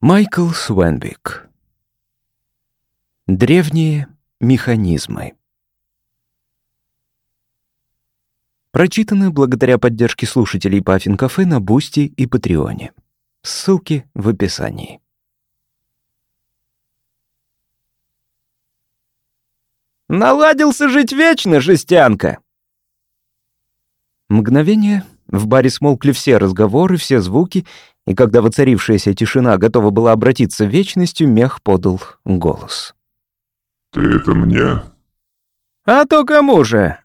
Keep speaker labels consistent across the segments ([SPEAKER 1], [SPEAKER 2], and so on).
[SPEAKER 1] Майкл Суэнвик. Древние механизмы. Прочитано благодаря поддержке слушателей Puffin Cafe на Boosty и Patreon е. Ссылки в описании.
[SPEAKER 2] «Наладился жить вечно, жестянка!»
[SPEAKER 1] Мгновенно в баре смолкли все разговоры, все звуки, и когда воцарившаяся тишина готова была обратиться в вечностью, мех подал голос.
[SPEAKER 3] «Ты это мне?»
[SPEAKER 2] «А то кому же?»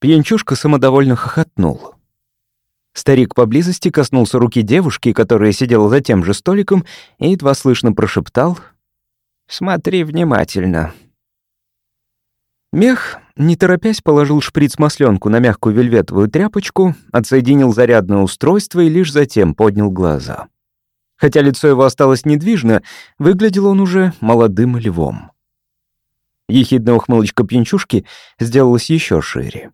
[SPEAKER 1] Пьянчушка самодовольно хохотнул. Старик поблизости коснулся руки девушки, которая сидела за тем же столиком, и едва слышно прошептал «Смотри внимательно». Мех, не торопясь, положил шприц-масленку на мягкую вельветовую тряпочку, отсоединил зарядное устройство и лишь затем поднял глаза. Хотя лицо его осталось недвижно, выглядел он уже молодым львом. Ехидная ухмылочка пьянчушки сделалась еще шире.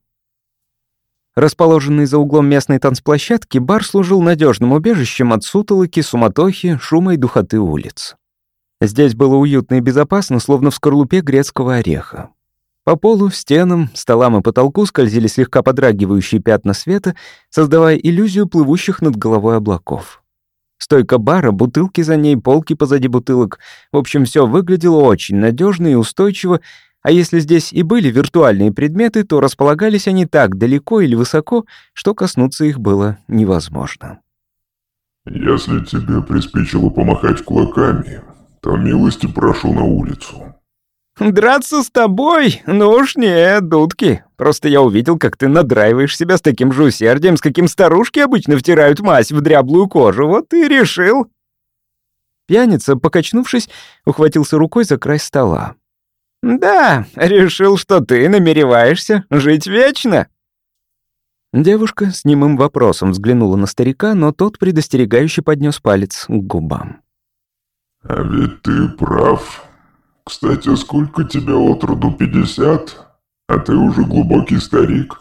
[SPEAKER 1] Расположенный за углом местной танцплощадки, бар служил надежным убежищем от сутолоки, суматохи, шума и духоты улиц. Здесь было уютно и безопасно, словно в скорлупе грецкого ореха. По полу, стенам, столам и потолку скользили слегка подрагивающие пятна света, создавая иллюзию плывущих над головой облаков. Стойка бара, бутылки за ней, полки позади бутылок. В общем, все выглядело очень надежно и устойчиво, а если здесь и были виртуальные предметы, то располагались они так далеко или высоко, что коснуться их было невозможно.
[SPEAKER 3] «Если тебе приспичило помахать кулаками, то милости прошу на улицу»,
[SPEAKER 2] «Драться с тобой? Ну уж нет, дудки. Просто я увидел, как ты надраиваешь себя с таким же усердием, с каким старушки обычно втирают мазь в дряблую кожу. Вот и решил».
[SPEAKER 1] Пьяница, покачнувшись, ухватился рукой за край стола.
[SPEAKER 2] «Да, решил, что ты намереваешься жить вечно».
[SPEAKER 1] Девушка с немым вопросом взглянула на старика, но тот предостерегающе поднес палец к губам.
[SPEAKER 3] «А ведь ты прав», кстати, сколько тебе от роду пятьдесят? А ты уже глубокий старик.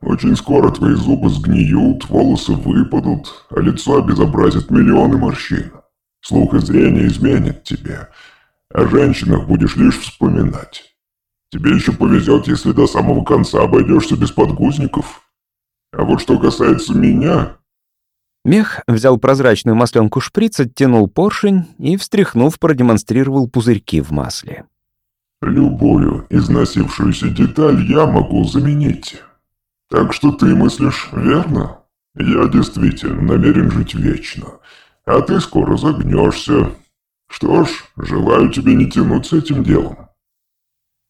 [SPEAKER 3] Очень скоро твои зубы сгниют, волосы выпадут, а лицо обезобразит миллионы морщин. Слух и зрение изменят тебе. О женщинах будешь лишь вспоминать. Тебе еще повезет, если до самого конца обойдешься без подгузников. А вот что касается меня,
[SPEAKER 1] Мех взял прозрачную масленку шприц, оттянул поршень и, встряхнув, продемонстрировал пузырьки в масле.
[SPEAKER 3] «Любую износившуюся деталь я могу заменить. Так что ты мыслишь верно? Я действительно намерен жить вечно, а ты скоро загнешься. Что ж, желаю тебе не тянуть с этим делом».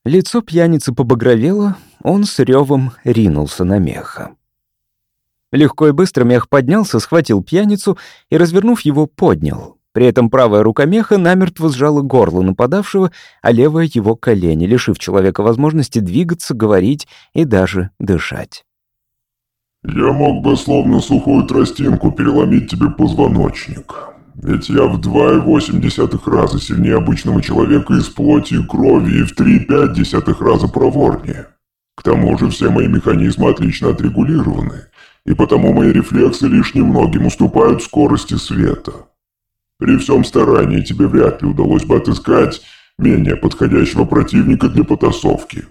[SPEAKER 1] Лицо пьяницы побагровело, он с ревом ринулся на меха. Легко и быстро мех поднялся, схватил пьяницу и, развернув его, поднял. При этом правая рука меха намертво сжала горло нападавшего, а левая — его колени, лишив человека возможности двигаться, говорить и даже дышать.
[SPEAKER 3] «Я мог бы словно сухую тростинку переломить тебе позвоночник. Ведь я в два и восемь десятых раза сильнее обычного человека из плоти и крови и в три и пять десятых раза проворнее. К тому же все мои механизмы отлично отрегулированы и потому мои рефлексы лишь немногим уступают скорости света. При всем старании тебе вряд ли удалось бы отыскать менее подходящего противника для потасовки.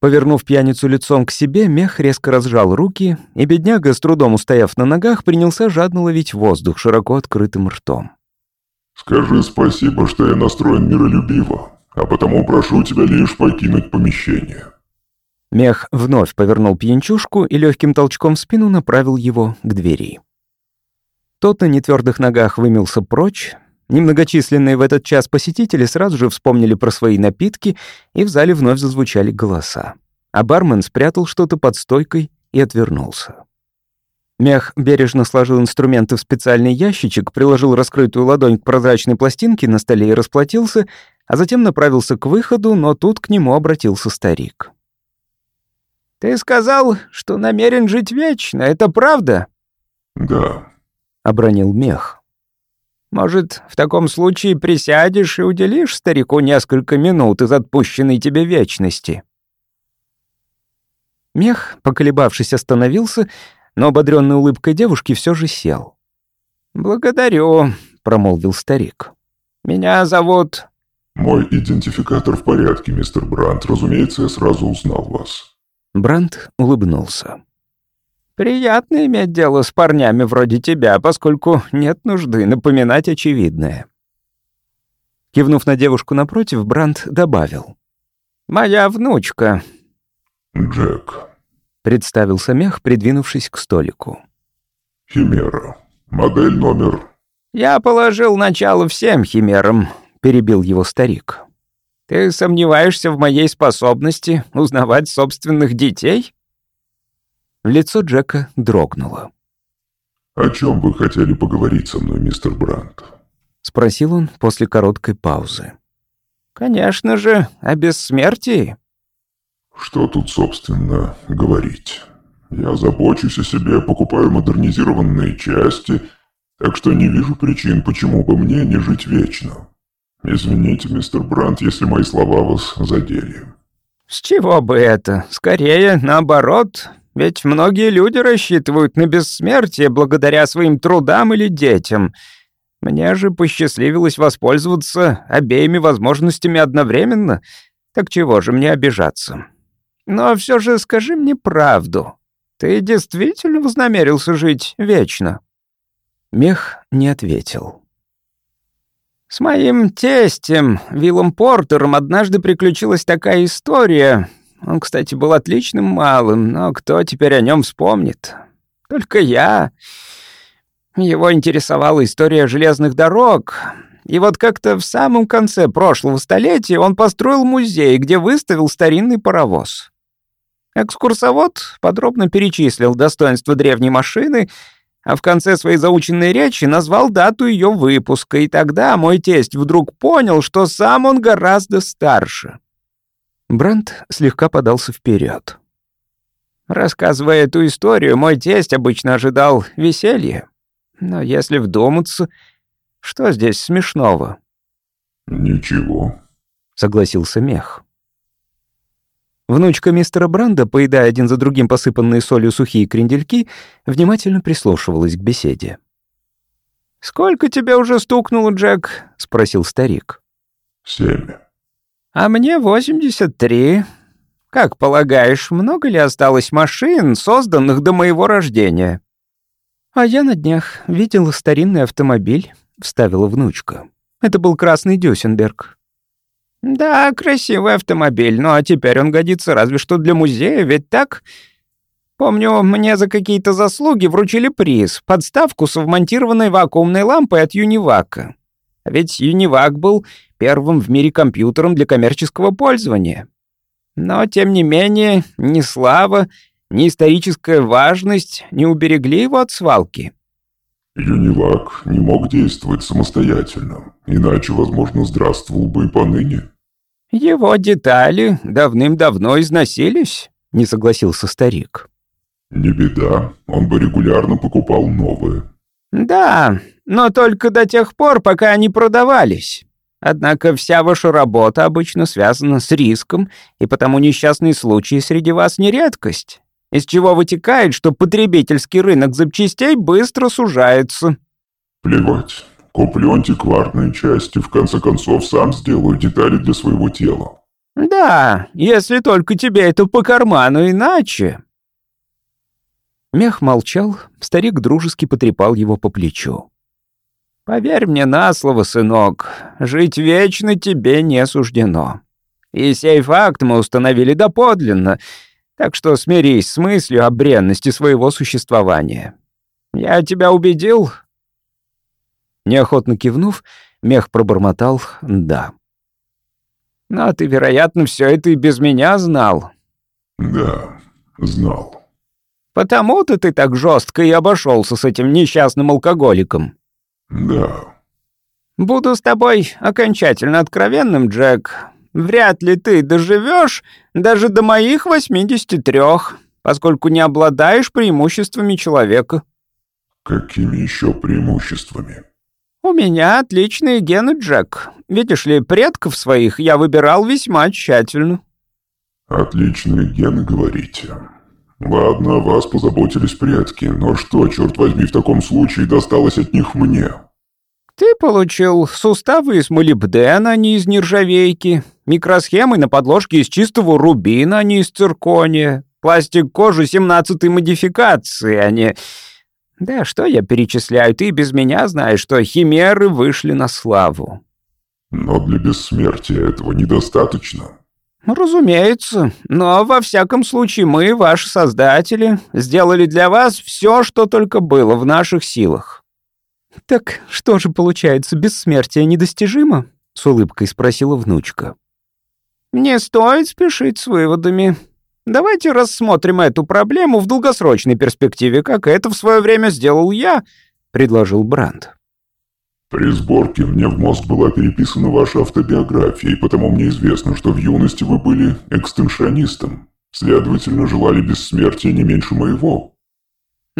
[SPEAKER 1] Повернув пьяницу лицом к себе, мех резко разжал руки, и бедняга, с трудом устояв на ногах, принялся жадно ловить воздух широко открытым ртом.
[SPEAKER 3] «Скажи спасибо, что я настроен миролюбиво, а потому прошу тебя лишь покинуть помещение».
[SPEAKER 1] Мех вновь повернул пьянчушку и легким толчком в спину направил его к двери. Тот на нетвердых ногах вымился прочь. Немногочисленные в этот час посетители сразу же вспомнили про свои напитки, и в зале вновь зазвучали голоса. А бармен спрятал что-то под стойкой и отвернулся. Мех бережно сложил инструменты в специальный ящичек, приложил раскрытую ладонь к прозрачной пластинке на столе и расплатился, а затем направился к выходу, но тут к нему обратился старик.
[SPEAKER 2] «Ты сказал, что намерен жить вечно, это правда?»
[SPEAKER 3] «Да», —
[SPEAKER 1] обронил мех.
[SPEAKER 2] «Может, в таком случае присядешь и уделишь старику несколько минут из отпущенной тебе вечности?»
[SPEAKER 1] Мех, поколебавшись, остановился, но ободрённой улыбкой девушки все же сел.
[SPEAKER 2] «Благодарю.
[SPEAKER 4] — промолвил старик.
[SPEAKER 1] «Меня зовут...»
[SPEAKER 3] «Мой идентификатор в порядке, мистер Брандт. Разумеется, я сразу узнал вас».
[SPEAKER 4] Брандт улыбнулся.
[SPEAKER 1] «Приятно иметь дело с парнями вроде тебя, поскольку нет нужды напоминать очевидное».
[SPEAKER 4] Кивнув на девушку напротив, Брандт добавил.
[SPEAKER 1] «Моя внучка».
[SPEAKER 3] «Джек», —
[SPEAKER 4] представился мех, придвинувшись к столику.
[SPEAKER 3] «Химера. Модель номер...»
[SPEAKER 1] «Я положил начало всем химерам», — перебил его старик. «Ты сомневаешься в моей способности узнавать собственных детей?»
[SPEAKER 4] Лицо Джека дрогнуло.
[SPEAKER 3] «О чем вы хотели поговорить со мной, мистер Брандт?»
[SPEAKER 4] — спросил он после короткой паузы.
[SPEAKER 1] «Конечно же, о бессмертии».
[SPEAKER 3] «Что тут, собственно, говорить? Я забочусь о себе, покупаю модернизированные части, так что не вижу причин, почему бы мне не жить вечно. Извините, мистер Брандт, если мои слова вас задели».
[SPEAKER 1] «С чего бы это? Скорее, наоборот. Ведь многие люди рассчитывают на бессмертие благодаря своим трудам или детям. Мне же посчастливилось воспользоваться обеими возможностями одновременно. Так чего же мне обижаться? Но все же скажи мне правду. Ты действительно вознамерился жить вечно?»
[SPEAKER 4] Мех не ответил.
[SPEAKER 1] «С моим тестем, Виллом Портером, однажды приключилась такая история, он, кстати, был отличным малым, но кто теперь о нем вспомнит? Только я. Его интересовала история железных дорог. И вот как-то в самом конце прошлого столетия он построил музей, где выставил старинный паровоз. Экскурсовод подробно перечислил достоинства древней машины, а в конце своей заученной речи назвал дату ее выпуска, и тогда мой тесть вдруг понял, что сам он гораздо старше.
[SPEAKER 4] Бранд слегка подался вперед.
[SPEAKER 1] Рассказывая эту историю, мой тесть обычно ожидал веселья. Но если вдуматься, что здесь смешного?
[SPEAKER 3] «Ничего», —
[SPEAKER 4] согласился Мех. Внучка мистера Бранда, поедая один за другим посыпанные солью сухие крендельки, внимательно прислушивалась к беседе.
[SPEAKER 1] «Сколько тебе уже стукнуло, Джек?» — спросил старик.
[SPEAKER 3] «Семь».
[SPEAKER 1] «А мне 83. Как полагаешь, много ли осталось машин, созданных до моего рождения?»
[SPEAKER 4] «А я на днях видела старинный автомобиль», — вставила внучка. «Это был красный Дюсенберг».
[SPEAKER 1] «Да, красивый автомобиль, но теперь он годится разве что для музея, ведь так...» Помню, мне за какие-то заслуги вручили приз — подставку с вмонтированной вакуумной лампой от Юнивака. Ведь Юнивак был первым в мире компьютером для коммерческого пользования. Но, тем не менее, ни слава, ни историческая важность не уберегли его от свалки.
[SPEAKER 3] Юнивак не мог действовать самостоятельно, иначе, возможно, здравствовал бы и поныне.
[SPEAKER 1] Его детали давным-давно износились, не согласился старик.
[SPEAKER 3] Не беда, он бы регулярно покупал новые.
[SPEAKER 1] Да, но только до тех пор, пока они продавались. Однако вся ваша работа обычно связана с риском, и потому несчастные случаи среди вас не редкость. Из чего вытекает, что потребительский рынок запчастей быстро сужается.
[SPEAKER 3] Плевать. Куплю антикварные части, в конце концов сам сделаю детали для своего тела.
[SPEAKER 1] Да, если только тебе это по карману, иначе.
[SPEAKER 4] Мех молчал, старик дружески потрепал его по плечу.
[SPEAKER 1] Поверь мне на слово, сынок, жить вечно тебе не суждено. И сей факт мы установили доподлинно, так что смирись с мыслью о бренности своего существования. Я тебя убедил?»
[SPEAKER 4] Неохотно кивнув, мех пробормотал «да».
[SPEAKER 1] «Но ты, вероятно, все это и без меня знал».
[SPEAKER 3] «Да, знал».
[SPEAKER 1] «Потому-то ты так жестко и обошелся с этим несчастным алкоголиком».
[SPEAKER 3] «Да».
[SPEAKER 1] «Буду с тобой окончательно откровенным, Джек. Вряд ли ты доживешь даже до моих 83, поскольку не обладаешь преимуществами человека».
[SPEAKER 3] «Какими еще преимуществами?»
[SPEAKER 1] «У меня отличные гены, Джек. Видишь ли, предков своих я выбирал весьма тщательно».
[SPEAKER 3] «Отличные гены, говорите?» «Ладно, о вас позаботились предки, но что, черт возьми, в таком случае досталось от них мне?»
[SPEAKER 1] «Ты получил суставы из молибдена, а не из нержавейки, микросхемы на подложке из чистого рубина, а не из циркония, пластик кожи 17-й модификации, а не... Да что я перечисляю, ты без меня знаешь, что химеры вышли на славу.
[SPEAKER 3] Но для бессмертия этого недостаточно.
[SPEAKER 1] Разумеется, но во всяком случае мы, ваши создатели, сделали для вас все, что только было в наших силах.
[SPEAKER 4] Так что же получается, бессмертие недостижимо? С улыбкой спросила внучка.
[SPEAKER 1] Не стоит спешить с выводами. Давайте рассмотрим эту проблему в долгосрочной перспективе, как это в свое время сделал я, предложил Бранд.
[SPEAKER 3] При сборке мне в мозг была переписана ваша автобиография, и потому мне известно, что в юности вы были экстеншионистом. Следовательно, желали бессмертия не меньше моего.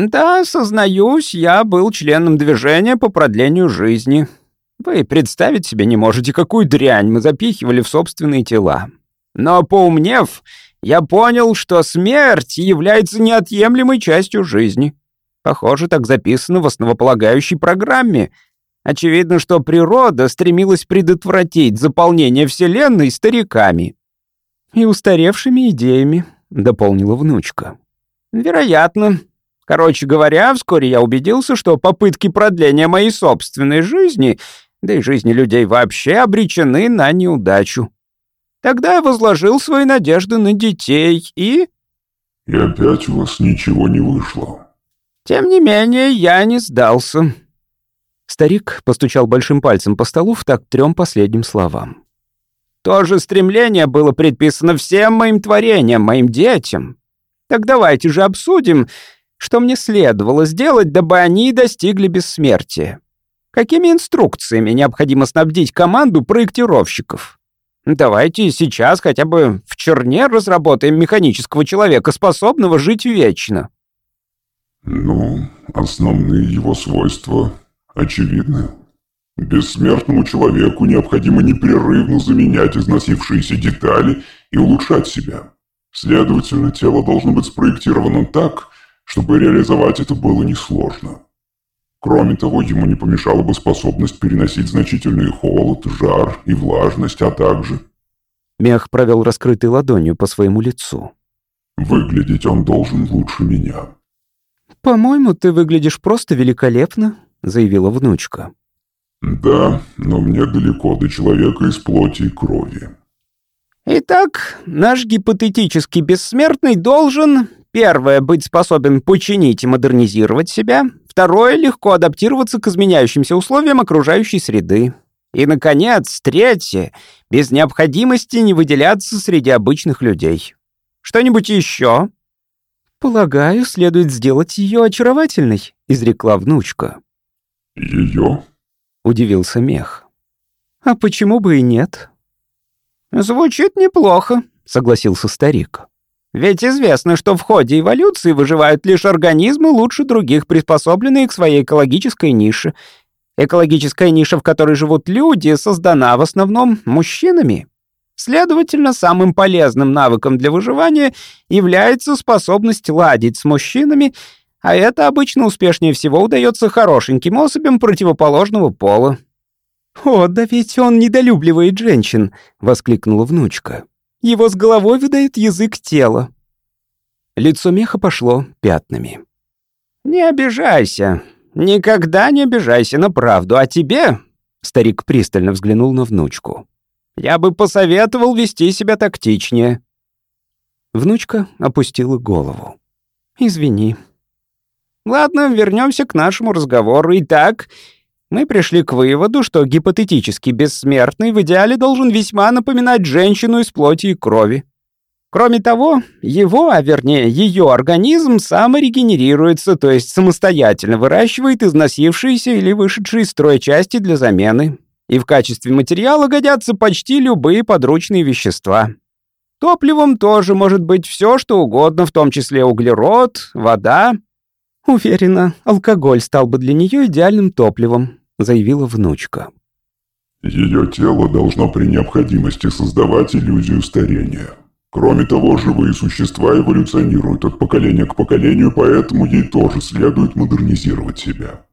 [SPEAKER 1] Да, сознаюсь, я был членом движения по продлению жизни. Вы представить себе не можете, какую дрянь мы запихивали в собственные тела. Но поумнев, я понял, что смерть является неотъемлемой частью жизни. Похоже, так записано в основополагающей программе — Очевидно, что природа стремилась предотвратить заполнение Вселенной стариками.
[SPEAKER 4] «И устаревшими идеями», — дополнила внучка.
[SPEAKER 1] «Вероятно. Короче говоря, вскоре я убедился, что попытки продления моей собственной жизни, да и жизни людей вообще, обречены на неудачу. Тогда я возложил свои надежды на детей и...»
[SPEAKER 3] «И опять у вас ничего не вышло».
[SPEAKER 1] «Тем не менее, я не сдался».
[SPEAKER 4] Старик постучал большим пальцем по столу в такт трем последним словам.
[SPEAKER 1] «То же стремление было предписано всем моим творениям, моим детям. Так давайте же обсудим, что мне следовало сделать, дабы они достигли бессмертия. Какими инструкциями необходимо снабдить команду проектировщиков? Давайте сейчас хотя бы в черне разработаем механического человека, способного жить вечно».
[SPEAKER 3] «Ну, основные его свойства очевидны. Бессмертному человеку необходимо непрерывно заменять износившиеся детали и улучшать себя. Следовательно, тело должно быть спроектировано так, чтобы реализовать это было несложно. Кроме того, ему не помешала бы способность переносить значительный холод, жар и влажность, а также...
[SPEAKER 4] Мех провел раскрытой ладонью по своему лицу.
[SPEAKER 3] Выглядеть он должен лучше меня.
[SPEAKER 4] «По-моему, ты выглядишь просто великолепно», — заявила внучка.
[SPEAKER 3] «Да, но мне далеко до человека из плоти и крови».
[SPEAKER 1] «Итак, наш гипотетический бессмертный должен, первое, быть способен починить и модернизировать себя, второе, легко адаптироваться к изменяющимся условиям окружающей среды, и, наконец, третье, без необходимости не выделяться среди обычных людей. Что-нибудь еще?»
[SPEAKER 4] «Полагаю, следует сделать ее очаровательной», — изрекла внучка.
[SPEAKER 3] «Ее?»
[SPEAKER 4] — удивился Мех. «А почему бы и нет?»
[SPEAKER 1] «Звучит неплохо», — согласился старик. «Ведь известно, что в ходе эволюции выживают лишь организмы, лучше других приспособленные к своей экологической нише. Экологическая ниша, в которой живут люди, создана в основном мужчинами. Следовательно, самым полезным навыком для выживания является способность ладить с мужчинами а это обычно успешнее всего удается хорошеньким особям противоположного пола.
[SPEAKER 4] «О, да ведь он недолюбливает женщин!» — воскликнула внучка. «Его с головой выдает язык тела». Лицо меха пошло пятнами.
[SPEAKER 1] «Не обижайся. Никогда не обижайся на правду. А тебе...» Старик пристально взглянул на внучку. «Я бы посоветовал вести себя тактичнее».
[SPEAKER 4] Внучка опустила голову. «Извини»,
[SPEAKER 1] Ладно, вернемся к нашему разговору. Итак, мы пришли к выводу, что гипотетически бессмертный в идеале должен весьма напоминать женщину из плоти и крови. Кроме того, его, а вернее ее организм саморегенерируется, то есть самостоятельно выращивает износившиеся или вышедшие из строя части для замены. И в качестве материала годятся почти любые подручные вещества. Топливом тоже может быть все, что угодно, в том числе углерод, вода,
[SPEAKER 4] «Уверена, алкоголь стал бы для нее идеальным топливом», — заявила внучка.
[SPEAKER 3] «Ее тело должно при необходимости создавать иллюзию старения. Кроме того, живые существа эволюционируют от поколения к поколению, поэтому ей тоже следует модернизировать себя».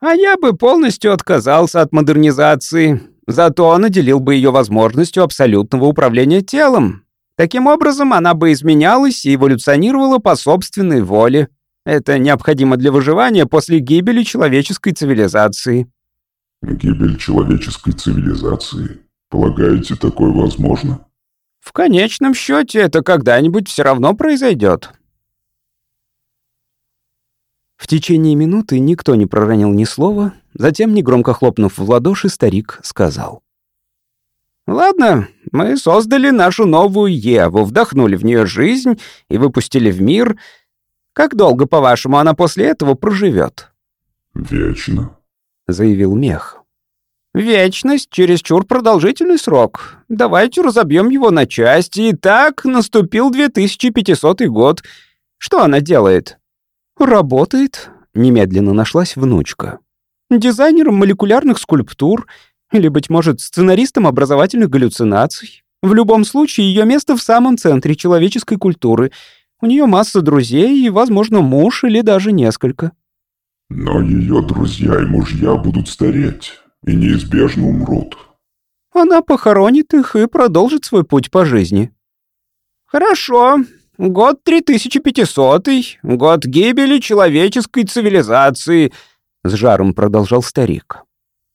[SPEAKER 1] А я бы полностью отказался от модернизации, зато наделил бы ее возможностью абсолютного управления телом. Таким образом, она бы изменялась и эволюционировала по собственной воле. Это необходимо для выживания после гибели человеческой цивилизации.
[SPEAKER 3] Гибель человеческой цивилизации? Полагаете, такое возможно?
[SPEAKER 1] В конечном счете это когда-нибудь все равно произойдет.
[SPEAKER 4] В течение минуты никто не проронил ни слова, затем, негромко хлопнув в ладоши, старик сказал.
[SPEAKER 1] «Ладно, мы создали нашу новую Еву, вдохнули в нее жизнь и выпустили в мир. Как долго, по-вашему, она после этого проживет?»
[SPEAKER 3] «Вечно», —
[SPEAKER 4] заявил Мех.
[SPEAKER 1] «Вечность — чересчур продолжительный срок. Давайте разобьем его на части. И так наступил 2500 год. Что она делает?»
[SPEAKER 4] «Работает», — немедленно нашлась внучка. «Дизайнером молекулярных скульптур или, быть может, сценаристом образовательных галлюцинаций. В любом случае, ее место в самом центре человеческой культуры. У нее масса друзей и, возможно, муж или даже несколько».
[SPEAKER 3] «Но ее друзья и мужья будут стареть и неизбежно умрут».
[SPEAKER 4] «Она похоронит их и продолжит свой путь по жизни».
[SPEAKER 1] «Хорошо», Год 3500 год гибели человеческой цивилизации», — с жаром продолжал старик.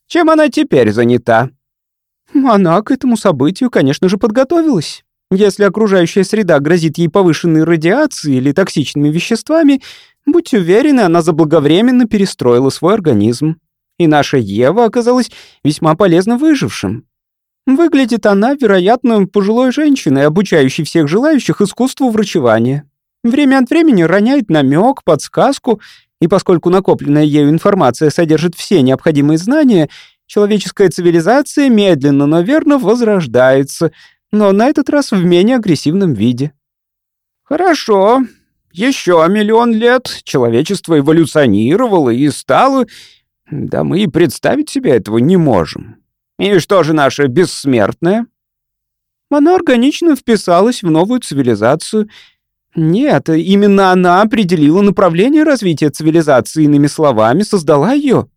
[SPEAKER 1] «Чем она теперь занята?»
[SPEAKER 4] «Она к этому событию, конечно же, подготовилась. Если окружающая среда грозит ей повышенной радиацией или токсичными веществами, будь уверены, она заблаговременно перестроила свой организм. И наша Ева оказалась весьма полезно выжившим. Выглядит она, вероятно, пожилой женщиной, обучающей всех желающих искусству врачевания. Время от времени роняет намек, подсказку, и поскольку накопленная ею информация содержит все необходимые знания, человеческая цивилизация медленно, но верно возрождается, но на этот раз в менее агрессивном виде.
[SPEAKER 1] Хорошо. Еще миллион лет человечество эволюционировало и стало... Да мы и представить себе этого не можем. И что же наша бессмертная?
[SPEAKER 4] Она органично вписалась в новую цивилизацию. Нет, именно она определила направление развития цивилизации, иными словами, создала ее.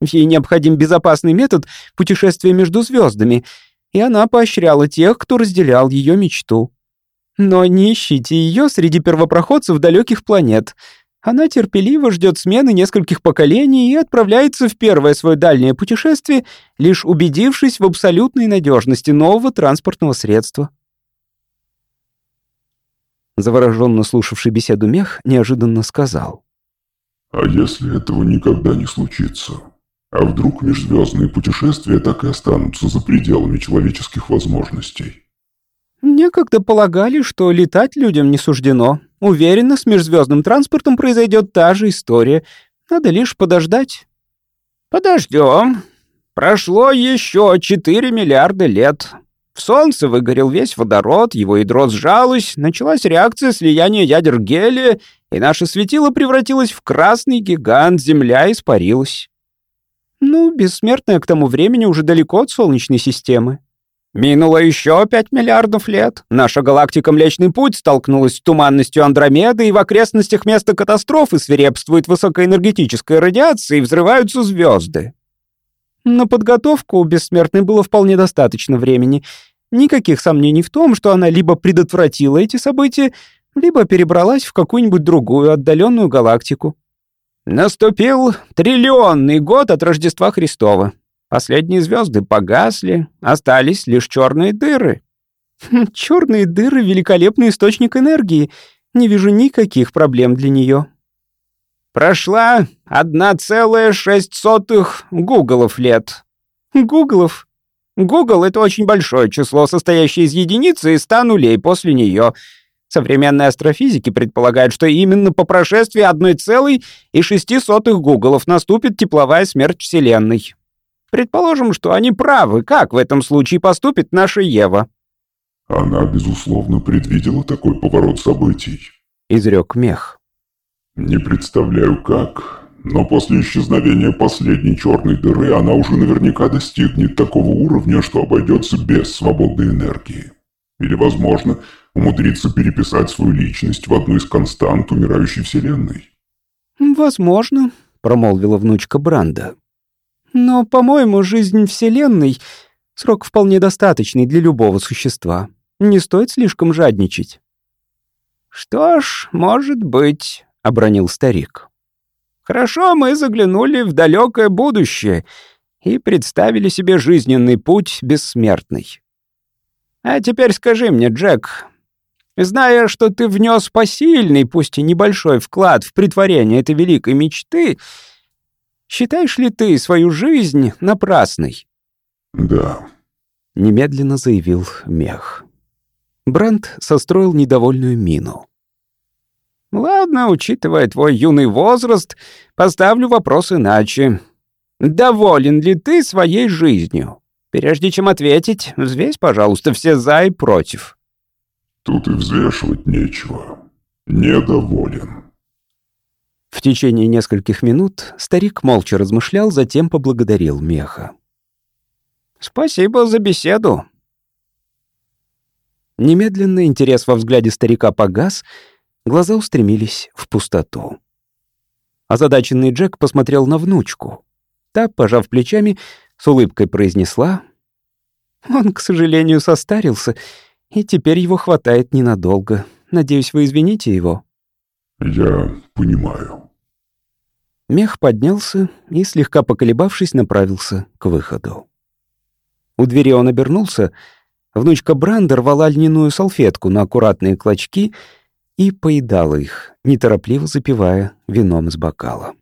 [SPEAKER 4] Ей необходим безопасный метод путешествия между звездами, и она поощряла тех, кто разделял ее мечту. Но не ищите ее среди первопроходцев далеких планет — она терпеливо ждет смены нескольких поколений и отправляется в первое свое дальнее путешествие, лишь убедившись в абсолютной надежности нового транспортного средства. Завороженно слушавший беседу мех неожиданно сказал.
[SPEAKER 3] «А если этого никогда не случится? А вдруг межзвездные путешествия так и останутся за пределами человеческих возможностей?»
[SPEAKER 4] Некогда полагали, что летать людям не суждено. Уверенно, с межзвездным транспортом произойдет та же история. Надо лишь подождать.
[SPEAKER 1] Подождем. Прошло еще 4 миллиарда лет. В Солнце выгорел весь водород, его ядро сжалось, началась реакция слияния ядер гелия, и наше светило превратилось в красный гигант, Земля испарилась.
[SPEAKER 4] Ну, бессмертная к тому времени уже далеко от Солнечной системы.
[SPEAKER 1] Минуло еще пять миллиардов лет. Наша галактика Млечный Путь столкнулась с туманностью Андромеды, и в окрестностях места катастрофы свирепствует высокоэнергетическая радиация и взрываются звезды.
[SPEAKER 4] На подготовку у Бессмертной было вполне достаточно времени. Никаких сомнений в том, что она либо предотвратила эти события, либо перебралась в какую-нибудь другую отдаленную галактику.
[SPEAKER 1] Наступил триллионный год от Рождества Христова. Последние звезды погасли, остались лишь черные дыры.
[SPEAKER 4] Хм, черные дыры — великолепный источник энергии. Не вижу никаких проблем для нее.
[SPEAKER 1] Прошла одна целая шесть сотых гуглов лет.
[SPEAKER 4] Гуглов?
[SPEAKER 1] Гугл — это очень большое число, состоящее из единицы и ста нулей после нее. Современные астрофизики предполагают, что именно по прошествии одной целой и шести сотых гуглов наступит тепловая смерть Вселенной. Предположим, что они правы. Как в этом случае поступит наша Ева?»
[SPEAKER 3] «Она, безусловно, предвидела такой поворот событий», —
[SPEAKER 4] изрек Мех.
[SPEAKER 3] «Не представляю, как, но после исчезновения последней черной дыры она уже наверняка достигнет такого уровня, что обойдется без свободной энергии. Или, возможно, умудрится переписать свою личность в одну из констант умирающей Вселенной».
[SPEAKER 4] «Возможно.
[SPEAKER 1] промолвила внучка Бранда. «Но, по-моему, жизнь Вселенной — срок вполне достаточный для любого существа. Не стоит слишком жадничать».
[SPEAKER 5] «Что ж, может быть», — обронил старик. «Хорошо, мы заглянули в далекое будущее и представили себе жизненный путь бессмертный. А теперь скажи мне, Джек, зная, что ты внес посильный, пусть и небольшой вклад в притворение этой великой мечты, считаешь ли ты свою жизнь напрасной?»
[SPEAKER 3] «Да», —
[SPEAKER 1] немедленно заявил Мех. Бранд состроил недовольную мину.
[SPEAKER 5] «Ладно, учитывая твой юный возраст, поставлю вопрос иначе. Доволен ли ты своей жизнью? Прежде чем ответить, взвесь, пожалуйста, все «за» и «против».
[SPEAKER 3] «Тут и взвешивать нечего. Недоволен».
[SPEAKER 1] В течение нескольких минут старик молча размышлял, затем поблагодарил Меха.
[SPEAKER 5] «Спасибо за беседу»,
[SPEAKER 1] Немедленно интерес во взгляде старика погас, глаза устремились в пустоту. Озадаченный Джек посмотрел на внучку. Та, пожав плечами, с улыбкой произнесла. «Он, к сожалению, состарился, и теперь его хватает ненадолго. Надеюсь, вы извините его».
[SPEAKER 3] «Я понимаю».
[SPEAKER 1] Мех поднялся и, слегка поколебавшись, направился к выходу. У двери он обернулся — Внучка Бранда рвала льняную салфетку на аккуратные клочки и поедала их, неторопливо запивая вином из бокала.